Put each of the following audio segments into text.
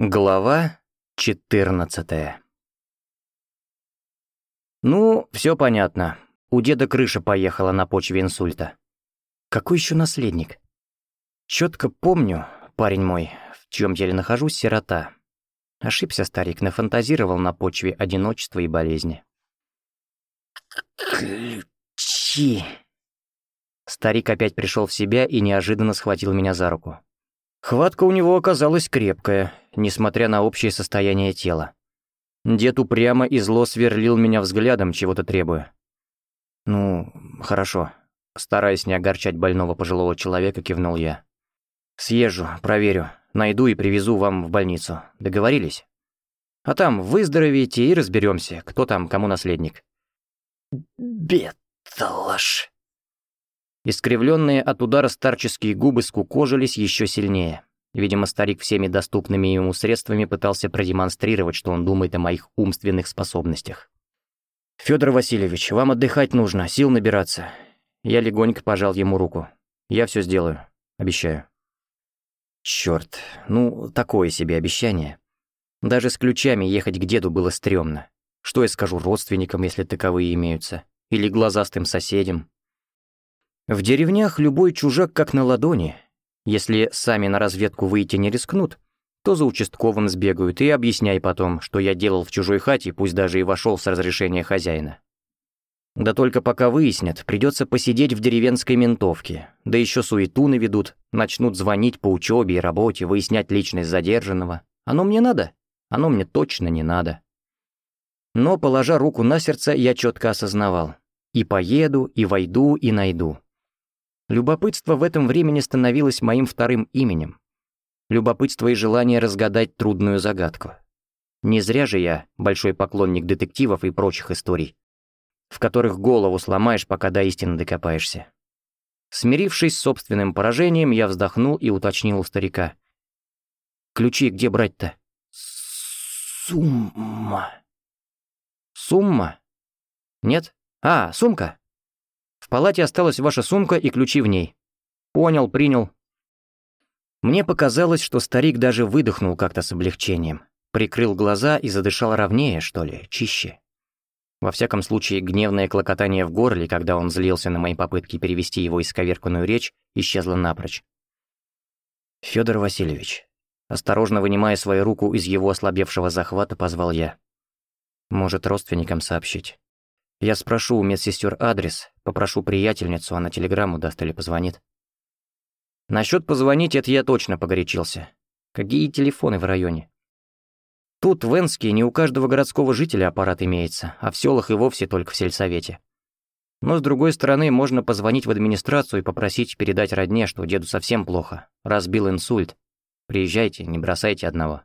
Глава 14 Ну, все понятно. У деда крыша поехала на почве инсульта. Какой еще наследник? Четко помню, парень мой, в чьем теле нахожусь, сирота. Ошибся старик, нафантазировал на почве одиночества и болезни. Ключи. Старик опять пришел в себя и неожиданно схватил меня за руку. Хватка у него оказалась крепкая, несмотря на общее состояние тела. Дед упрямо и зло сверлил меня взглядом, чего-то требуя. «Ну, хорошо», — стараясь не огорчать больного пожилого человека, кивнул я. «Съезжу, проверю, найду и привезу вам в больницу. Договорились? А там выздоровеете и разберемся, кто там кому наследник». «Беталаш», Искривленные от удара старческие губы скукожились еще сильнее. Видимо, старик всеми доступными ему средствами пытался продемонстрировать, что он думает о моих умственных способностях. «Федор Васильевич, вам отдыхать нужно, сил набираться». Я легонько пожал ему руку. «Я все сделаю. Обещаю». Черт, ну, такое себе обещание. Даже с ключами ехать к деду было стрёмно. Что я скажу родственникам, если таковые имеются? Или глазастым соседям? В деревнях любой чужак как на ладони. Если сами на разведку выйти не рискнут, то за участковым сбегают и объясняй потом, что я делал в чужой хате, пусть даже и вошел с разрешения хозяина. Да только пока выяснят, придется посидеть в деревенской ментовке, да еще суету наведут, начнут звонить по учебе и работе, выяснять личность задержанного. Оно мне надо? Оно мне точно не надо. Но, положа руку на сердце, я четко осознавал. И поеду, и войду, и найду. Любопытство в этом времени становилось моим вторым именем. Любопытство и желание разгадать трудную загадку. Не зря же я большой поклонник детективов и прочих историй, в которых голову сломаешь, пока до истины докопаешься. Смирившись с собственным поражением, я вздохнул и уточнил у старика. «Ключи где брать-то?» «Сумма». «Сумма? Нет? А, сумка?» Палате осталась ваша сумка и ключи в ней. Понял, принял. Мне показалось, что старик даже выдохнул как-то с облегчением. Прикрыл глаза и задышал ровнее, что ли, чище. Во всяком случае, гневное клокотание в горле, когда он злился на мои попытки перевести его исковерканную речь, исчезло напрочь. Федор Васильевич, осторожно вынимая свою руку из его ослабевшего захвата, позвал я. Может, родственникам сообщить. Я спрошу у медсестер адрес, попрошу приятельницу, она телеграмму даст или позвонит. Насчет позвонить это я точно погорячился. Какие телефоны в районе? Тут в Энске не у каждого городского жителя аппарат имеется, а в селах и вовсе только в сельсовете. Но с другой стороны, можно позвонить в администрацию и попросить передать родне, что деду совсем плохо. Разбил инсульт. Приезжайте, не бросайте одного.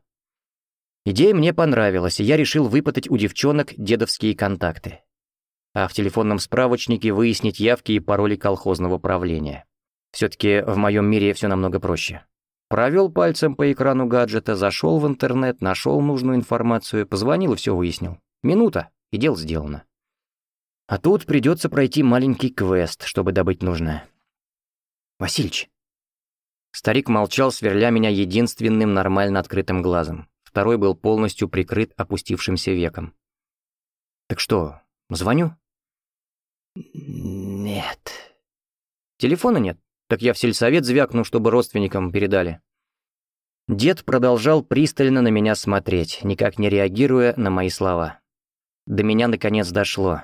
Идея мне понравилась, и я решил выпытать у девчонок дедовские контакты а в телефонном справочнике выяснить явки и пароли колхозного правления. Все-таки в моем мире все намного проще. Провел пальцем по экрану гаджета, зашел в интернет, нашел нужную информацию, позвонил и все выяснил. Минута, и дело сделано. А тут придется пройти маленький квест, чтобы добыть нужное. «Васильич!» Старик молчал, сверля меня единственным нормально открытым глазом. Второй был полностью прикрыт опустившимся веком. «Так что, звоню?» «Нет». «Телефона нет? Так я в сельсовет звякну, чтобы родственникам передали». Дед продолжал пристально на меня смотреть, никак не реагируя на мои слова. До меня наконец дошло.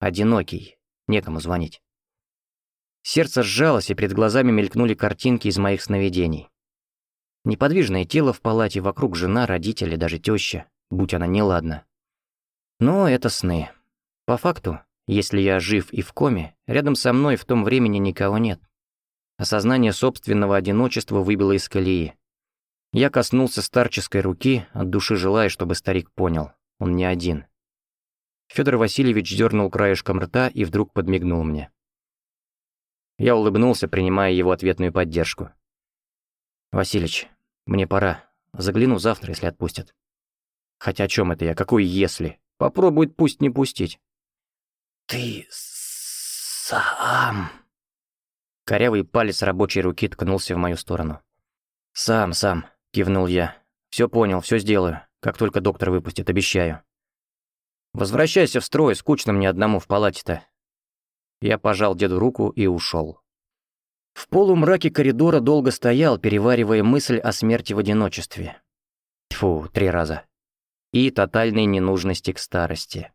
Одинокий, некому звонить. Сердце сжалось, и перед глазами мелькнули картинки из моих сновидений. Неподвижное тело в палате, вокруг жена, родители, даже теща, будь она неладна. Но это сны. По факту, если я жив и в коме, рядом со мной в том времени никого нет. Осознание собственного одиночества выбило из колеи. Я коснулся старческой руки, от души желая, чтобы старик понял, он не один. Федор Васильевич дернул краешком рта и вдруг подмигнул мне. Я улыбнулся, принимая его ответную поддержку. «Василич, мне пора. Загляну завтра, если отпустят». Хотя о чем это я? Какой «если»? Попробует пусть не пустить. «Ты сам...» Корявый палец рабочей руки ткнулся в мою сторону. «Сам, сам», — кивнул я. Все понял, все сделаю, как только доктор выпустит, обещаю. Возвращайся в строй, скучно мне одному в палате-то. Я пожал деду руку и ушел. В полумраке коридора долго стоял, переваривая мысль о смерти в одиночестве. Тьфу, три раза. И тотальной ненужности к старости.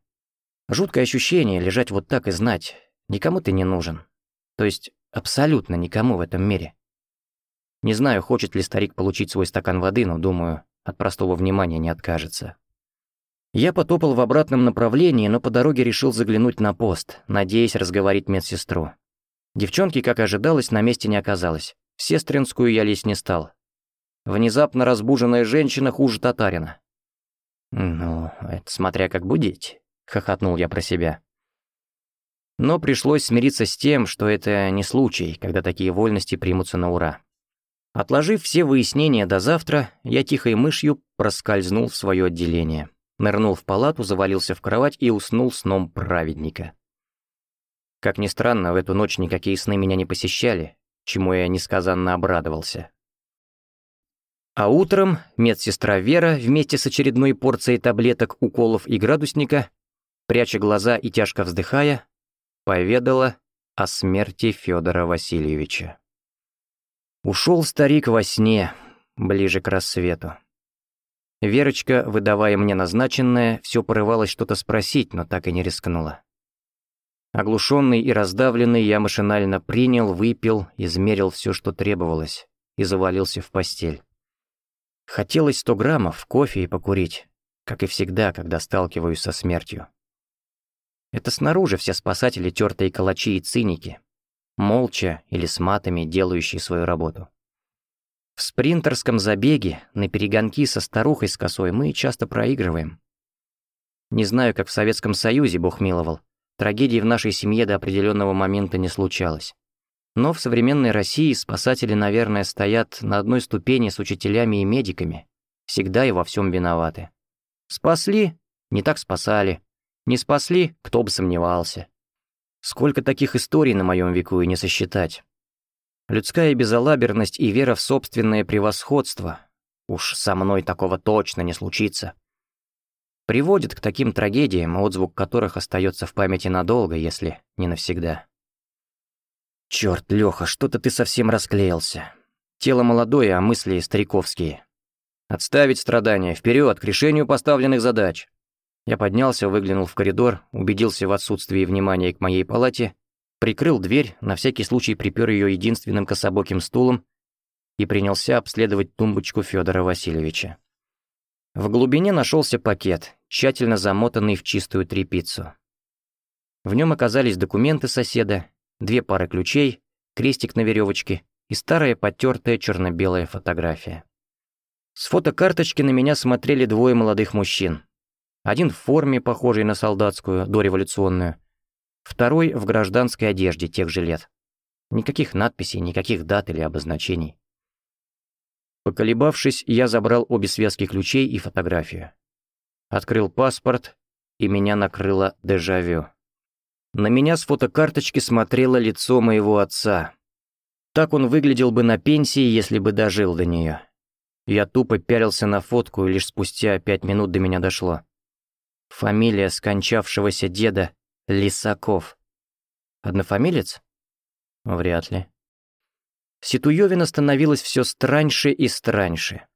Жуткое ощущение лежать вот так и знать, никому ты не нужен. То есть абсолютно никому в этом мире. Не знаю, хочет ли старик получить свой стакан воды, но, думаю, от простого внимания не откажется. Я потопал в обратном направлении, но по дороге решил заглянуть на пост, надеясь разговорить медсестру. Девчонки, как ожидалось, на месте не оказалось. В сестринскую я лезть не стал. Внезапно разбуженная женщина хуже татарина. «Ну, это смотря как будете», — хохотнул я про себя. Но пришлось смириться с тем, что это не случай, когда такие вольности примутся на ура. Отложив все выяснения до завтра, я тихой мышью проскользнул в свое отделение, нырнул в палату, завалился в кровать и уснул сном праведника. Как ни странно, в эту ночь никакие сны меня не посещали, чему я несказанно обрадовался. А утром медсестра Вера вместе с очередной порцией таблеток, уколов и градусника, пряча глаза и тяжко вздыхая, поведала о смерти Федора Васильевича. Ушел старик во сне, ближе к рассвету. Верочка, выдавая мне назначенное, все порывалась что-то спросить, но так и не рискнула. Оглушенный и раздавленный, я машинально принял, выпил, измерил все, что требовалось, и завалился в постель. Хотелось сто граммов, кофе и покурить, как и всегда, когда сталкиваюсь со смертью. Это снаружи все спасатели тертые калачи и циники, молча или с матами, делающие свою работу. В спринтерском забеге на перегонки со старухой с косой мы часто проигрываем. Не знаю, как в Советском Союзе, бог миловал, трагедии в нашей семье до определенного момента не случалось. Но в современной России спасатели, наверное, стоят на одной ступени с учителями и медиками, всегда и во всем виноваты. Спасли? Не так спасали. Не спасли? Кто бы сомневался. Сколько таких историй на моем веку и не сосчитать. Людская безалаберность и вера в собственное превосходство, уж со мной такого точно не случится, приводит к таким трагедиям, отзвук которых остается в памяти надолго, если не навсегда. Черт, Леха, что-то ты совсем расклеился. Тело молодое, а мысли стариковские. Отставить страдания, вперед к решению поставленных задач. Я поднялся, выглянул в коридор, убедился в отсутствии внимания к моей палате, прикрыл дверь, на всякий случай припер ее единственным кособоким стулом и принялся обследовать тумбочку Федора Васильевича. В глубине нашелся пакет, тщательно замотанный в чистую тряпицу. В нем оказались документы соседа, две пары ключей, крестик на веревочке и старая потертая черно-белая фотография. С фотокарточки на меня смотрели двое молодых мужчин. Один в форме, похожей на солдатскую, дореволюционную. Второй в гражданской одежде тех же лет. Никаких надписей, никаких дат или обозначений. Поколебавшись, я забрал обе связки ключей и фотографию. Открыл паспорт, и меня накрыло дежавю. На меня с фотокарточки смотрело лицо моего отца. Так он выглядел бы на пенсии, если бы дожил до нее. Я тупо пялился на фотку, и лишь спустя пять минут до меня дошло. Фамилия скончавшегося деда — Лисаков. Однофамилец? Вряд ли. Ситуевина становилось все страньше и страньше.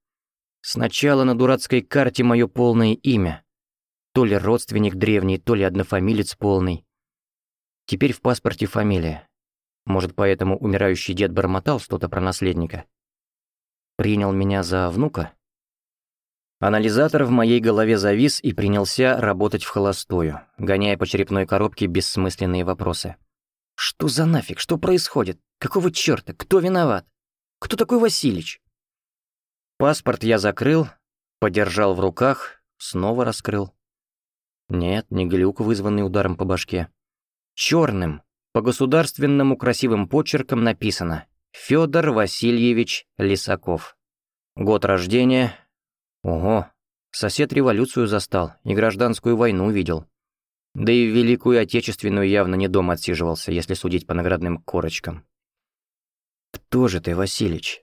Сначала на дурацкой карте мое полное имя. То ли родственник древний, то ли однофамилец полный. Теперь в паспорте фамилия. Может, поэтому умирающий дед бормотал что-то про наследника. Принял меня за внука? Анализатор в моей голове завис и принялся работать в холостую, гоняя по черепной коробке бессмысленные вопросы. Что за нафиг? Что происходит? Какого чёрта? Кто виноват? Кто такой Василич? Паспорт я закрыл, подержал в руках, снова раскрыл. Нет, не глюк, вызванный ударом по башке. Чёрным, по государственному красивым почерком написано «Фёдор Васильевич Лисаков». Год рождения Ого, сосед революцию застал и гражданскую войну видел. Да и Великую Отечественную явно не дома отсиживался, если судить по наградным корочкам. «Кто же ты, Василич?»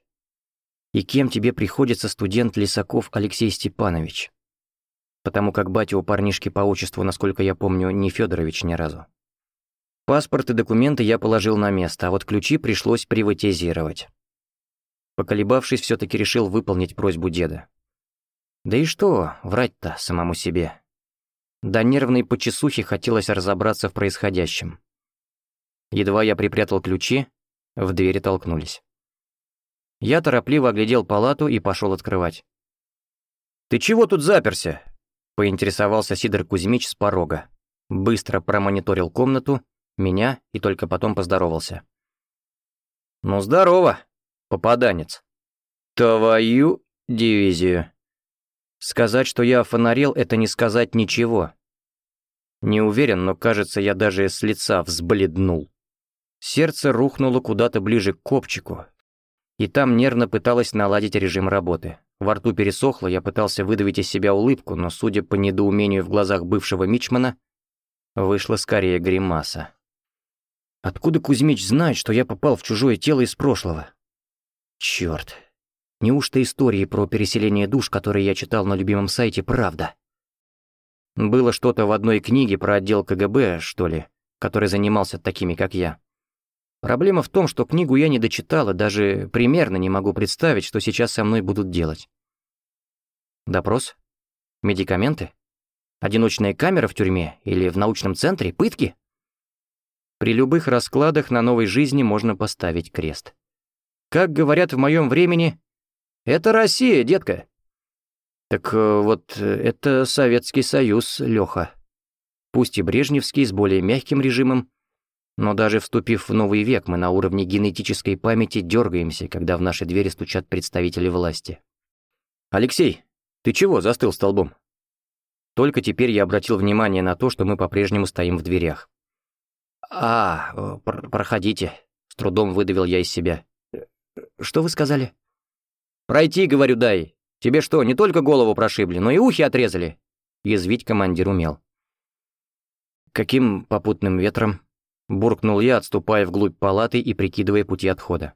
И кем тебе приходится студент Лисаков Алексей Степанович? Потому как батя у парнишки по отчеству, насколько я помню, не Федорович ни разу. Паспорт и документы я положил на место, а вот ключи пришлось приватизировать. Поколебавшись, все таки решил выполнить просьбу деда. Да и что, врать-то самому себе. До нервной почесухи хотелось разобраться в происходящем. Едва я припрятал ключи, в двери толкнулись. Я торопливо оглядел палату и пошел открывать. «Ты чего тут заперся?» — поинтересовался Сидор Кузьмич с порога. Быстро промониторил комнату, меня и только потом поздоровался. «Ну, здорово, попаданец. Твою дивизию». Сказать, что я фонарел, это не сказать ничего. Не уверен, но кажется, я даже с лица взбледнул. Сердце рухнуло куда-то ближе к копчику, и там нервно пыталась наладить режим работы. Во рту пересохло, я пытался выдавить из себя улыбку, но, судя по недоумению в глазах бывшего мичмана, вышла скорее гримаса. Откуда Кузьмич знает, что я попал в чужое тело из прошлого? Чёрт. Неужто истории про переселение душ, которые я читал на любимом сайте, правда? Было что-то в одной книге про отдел КГБ, что ли, который занимался такими, как я. Проблема в том, что книгу я не дочитала, даже примерно не могу представить, что сейчас со мной будут делать. Допрос? Медикаменты? Одиночная камера в тюрьме или в научном центре? Пытки? При любых раскладах на новой жизни можно поставить крест. Как говорят в моем времени, это Россия, детка. Так э, вот, э, это Советский Союз, Лёха. Пусть и брежневский, с более мягким режимом, но даже вступив в новый век, мы на уровне генетической памяти дергаемся, когда в наши двери стучат представители власти. «Алексей, ты чего застыл столбом?» Только теперь я обратил внимание на то, что мы по-прежнему стоим в дверях. «А, э, пр проходите», — с трудом выдавил я из себя. «Что вы сказали?» «Пройти, говорю, дай. Тебе что, не только голову прошибли, но и ухи отрезали?» Язвить командир умел. «Каким попутным ветром?» Буркнул я, отступая вглубь палаты и прикидывая пути отхода.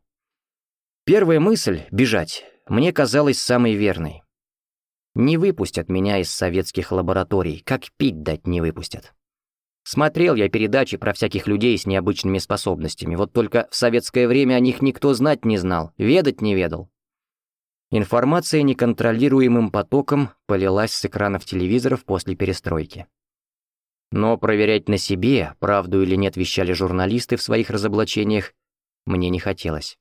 Первая мысль — бежать — мне казалась самой верной. Не выпустят меня из советских лабораторий, как пить дать не выпустят. Смотрел я передачи про всяких людей с необычными способностями, вот только в советское время о них никто знать не знал, ведать не ведал. Информация неконтролируемым потоком полилась с экранов телевизоров после перестройки. Но проверять на себе, правду или нет вещали журналисты в своих разоблачениях, мне не хотелось.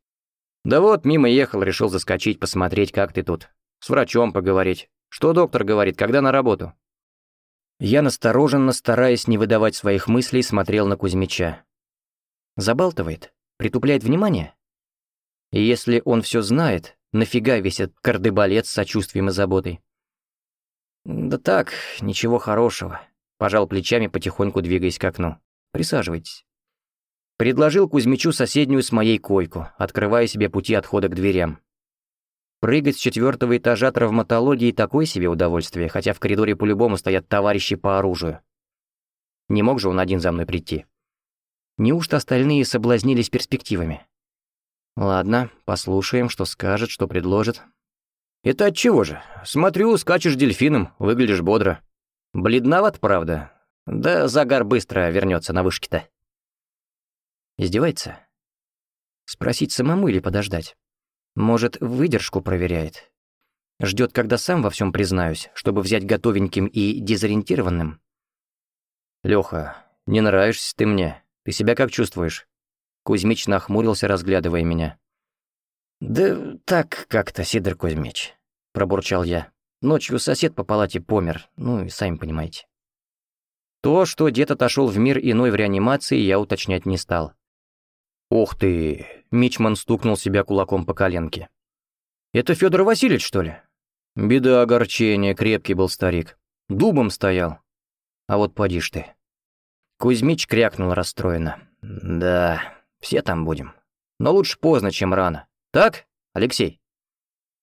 Да вот, мимо ехал, решил заскочить, посмотреть, как ты тут. С врачом поговорить. Что доктор говорит, когда на работу? Я настороженно, стараясь не выдавать своих мыслей, смотрел на Кузьмича. Забалтывает? Притупляет внимание? Если он все знает, нафига весь этот кардебалет с сочувствием и заботой? Да так, ничего хорошего. Пожал плечами, потихоньку двигаясь к окну. «Присаживайтесь». Предложил Кузьмичу соседнюю с моей койку, открывая себе пути отхода к дверям. Прыгать с четвертого этажа травматологии такое себе удовольствие, хотя в коридоре по-любому стоят товарищи по оружию. Не мог же он один за мной прийти. Неужто остальные соблазнились перспективами? Ладно, послушаем, что скажет, что предложит. Это от чего же? Смотрю, скачешь дельфином, выглядишь бодро. Бледноват, правда. Да загар быстро вернется на вышке-то. Издевается? Спросить самому или подождать? Может, выдержку проверяет? Ждет, когда сам во всем признаюсь, чтобы взять готовеньким и дезориентированным? Леха, не нравишься ты мне. Ты себя как чувствуешь? Кузьмич нахмурился, разглядывая меня. «Да так как-то, Сидор Кузьмич», — пробурчал я. Ночью сосед по палате помер, ну и сами понимаете. То, что дед отошел в мир иной в реанимации, я уточнять не стал. «Ух ты!» — Мичман стукнул себя кулаком по коленке. «Это Федор Васильевич, что ли?» Беда огорчения, крепкий был старик. Дубом стоял. А вот поди ж ты. Кузьмич крякнул расстроенно. «Да, все там будем. Но лучше поздно, чем рано. Так, Алексей?»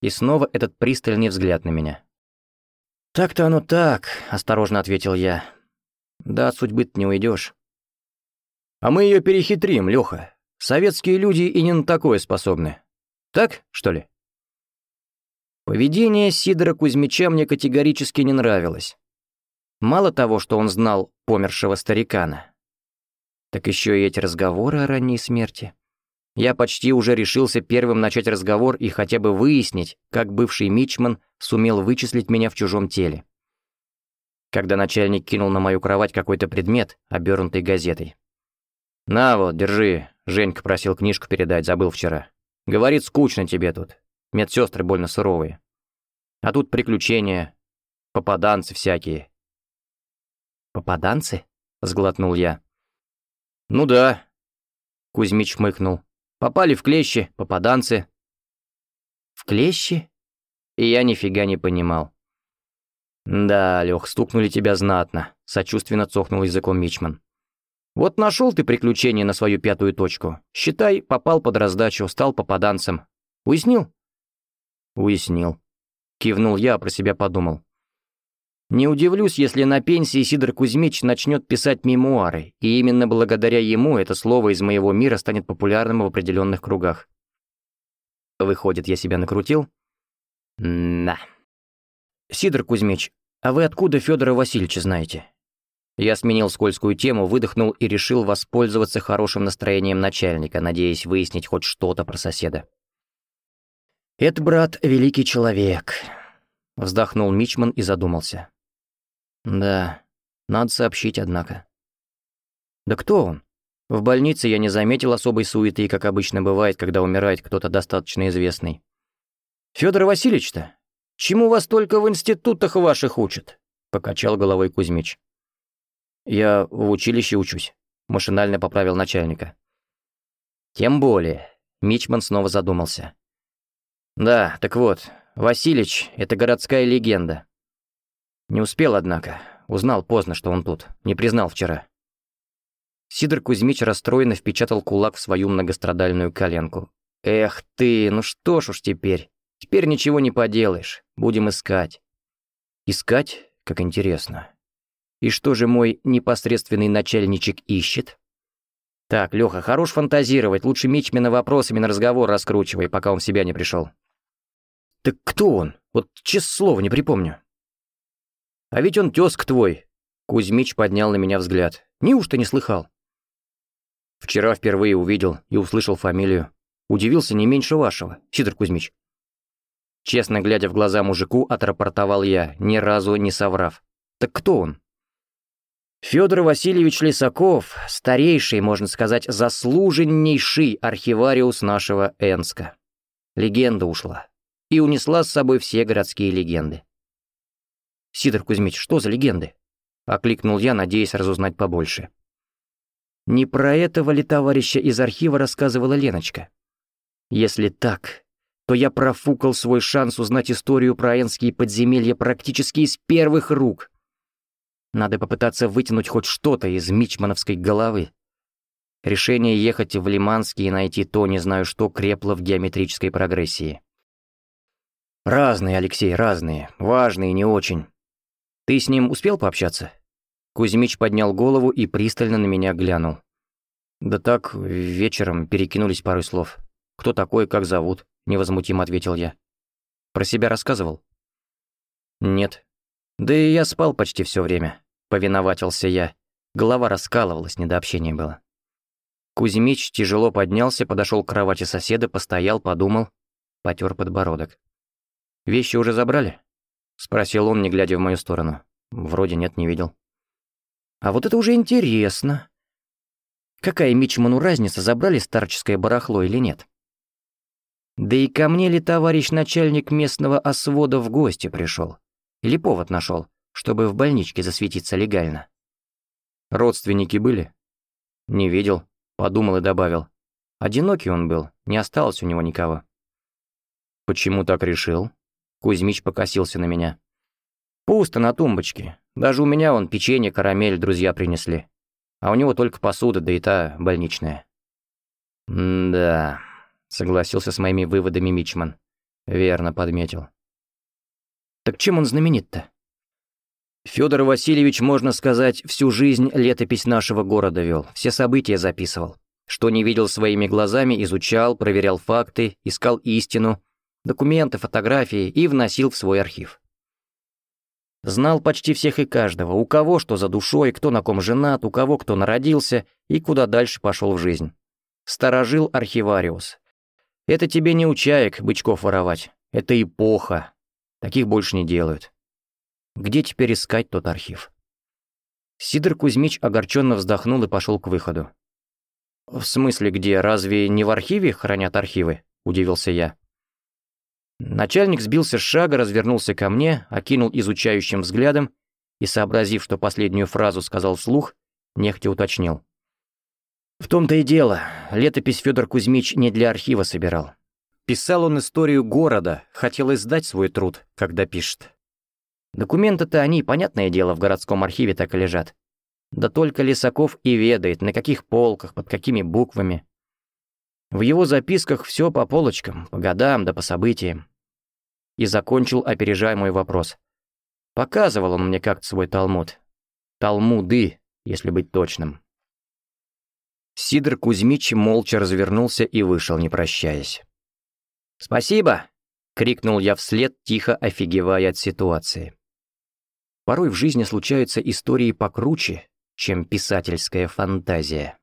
И снова этот пристальный взгляд на меня. «Так-то оно так», — осторожно ответил я. «Да от судьбы не уйдешь. «А мы ее перехитрим, Леха. Советские люди и не на такое способны. Так, что ли?» Поведение Сидора Кузьмича мне категорически не нравилось. Мало того, что он знал помершего старикана, так еще и эти разговоры о ранней смерти. Я почти уже решился первым начать разговор и хотя бы выяснить, как бывший мичман сумел вычислить меня в чужом теле. Когда начальник кинул на мою кровать какой-то предмет, обернутый газетой. «На вот, держи», — Женька просил книжку передать, забыл вчера. «Говорит, скучно тебе тут. Медсестры больно суровые. А тут приключения, попаданцы всякие». «Попаданцы?» — сглотнул я. «Ну да», — Кузьмич хмыкнул. Попали в клещи, попаданцы. В клещи? И я нифига не понимал. Да, Лех, стукнули тебя знатно, сочувственно цохнул языком Мичман. Вот нашел ты приключение на свою пятую точку. Считай, попал под раздачу, стал попаданцем. Уяснил? Уяснил. Кивнул я, а про себя подумал. Не удивлюсь, если на пенсии Сидор Кузьмич начнет писать мемуары, и именно благодаря ему это слово из моего мира станет популярным в определенных кругах. Выходит, я себя накрутил? Да. Сидор Кузьмич, а вы откуда Федора Васильевича знаете? Я сменил скользкую тему, выдохнул и решил воспользоваться хорошим настроением начальника, надеясь выяснить хоть что-то про соседа. «Это, брат, великий человек», — вздохнул Мичман и задумался. Да, надо сообщить, однако. Да кто он? В больнице я не заметил особой суеты, как обычно бывает, когда умирает кто-то достаточно известный. Федор Васильевич-то? Чему вас только в институтах ваших учат? Покачал головой Кузьмич. Я в училище учусь, машинально поправил начальника. Тем более, Мичман снова задумался. Да, так вот, Васильич — это городская легенда. Не успел, однако. Узнал поздно, что он тут. Не признал вчера. Сидор Кузьмич расстроенно впечатал кулак в свою многострадальную коленку. «Эх ты, ну что ж уж теперь. Теперь ничего не поделаешь. Будем искать». «Искать? Как интересно. И что же мой непосредственный начальничек ищет?» «Так, Лёха, хорош фантазировать. Лучше Мичмина вопросами на разговор раскручивай, пока он в себя не пришел». «Так кто он? Вот честное слово не припомню». А ведь он тезк твой!» Кузьмич поднял на меня взгляд. «Неужто не слыхал?» «Вчера впервые увидел и услышал фамилию. Удивился не меньше вашего, Сидор Кузьмич». Честно глядя в глаза мужику, отрапортовал я, ни разу не соврав. «Так кто он?» Федор Васильевич Лисаков, старейший, можно сказать, заслуженнейший архивариус нашего Энска. Легенда ушла. И унесла с собой все городские легенды. «Сидор Кузьмич, что за легенды?» — окликнул я, надеясь разузнать побольше. «Не про этого ли товарища из архива рассказывала Леночка? Если так, то я профукал свой шанс узнать историю про энские подземелья практически из первых рук. Надо попытаться вытянуть хоть что-то из мичмановской головы. Решение ехать в Лиманский и найти то, не знаю что, крепло в геометрической прогрессии. Разные, Алексей, разные, важные не очень. «Ты с ним успел пообщаться?» Кузьмич поднял голову и пристально на меня глянул. «Да так, вечером перекинулись пару слов. Кто такой, как зовут?» — невозмутимо ответил я. «Про себя рассказывал?» «Нет. Да и я спал почти все время», — повиноватился я. Голова раскалывалась, не до общения было. Кузьмич тяжело поднялся, подошел к кровати соседа, постоял, подумал, потер подбородок. «Вещи уже забрали?» — спросил он, не глядя в мою сторону. «Вроде нет, не видел». «А вот это уже интересно. Какая Мичману разница, забрали старческое барахло или нет?» «Да и ко мне ли товарищ начальник местного освода в гости пришел? Или повод нашел, чтобы в больничке засветиться легально?» «Родственники были?» «Не видел», — подумал и добавил. «Одинокий он был, не осталось у него никого». «Почему так решил?» Кузьмич покосился на меня. «Пусто на тумбочке. Даже у меня он печенье, карамель друзья принесли. А у него только посуда, да и та больничная». «Да», — согласился с моими выводами Мичман. Верно подметил. «Так чем он знаменит-то?» Федор Васильевич, можно сказать, всю жизнь летопись нашего города вел, все события записывал. Что не видел своими глазами, изучал, проверял факты, искал истину, документы, фотографии и вносил в свой архив. Знал почти всех и каждого, у кого что за душой, кто на ком женат, у кого кто народился и куда дальше пошел в жизнь. Сторожил архивариус. Это тебе не у чаек бычков воровать, это эпоха. Таких больше не делают. Где теперь искать тот архив? Сидор Кузьмич огорченно вздохнул и пошел к выходу. «В смысле где? Разве не в архиве хранят архивы?» – удивился я. Начальник сбился с шага, развернулся ко мне, окинул изучающим взглядом и, сообразив, что последнюю фразу сказал вслух, нехотя уточнил. В том-то и дело, летопись Федор Кузьмич не для архива собирал. Писал он историю города, хотел издать свой труд, когда пишет. Документы-то они, понятное дело, в городском архиве так и лежат. Да только Лисаков и ведает, на каких полках, под какими буквами. В его записках все по полочкам, по годам да по событиям. И закончил, опережая мой вопрос. Показывал он мне как-то свой талмуд. Талмуды, если быть точным. Сидор Кузьмич молча развернулся и вышел, не прощаясь. «Спасибо!» — крикнул я вслед, тихо офигевая от ситуации. Порой в жизни случаются истории покруче, чем писательская фантазия.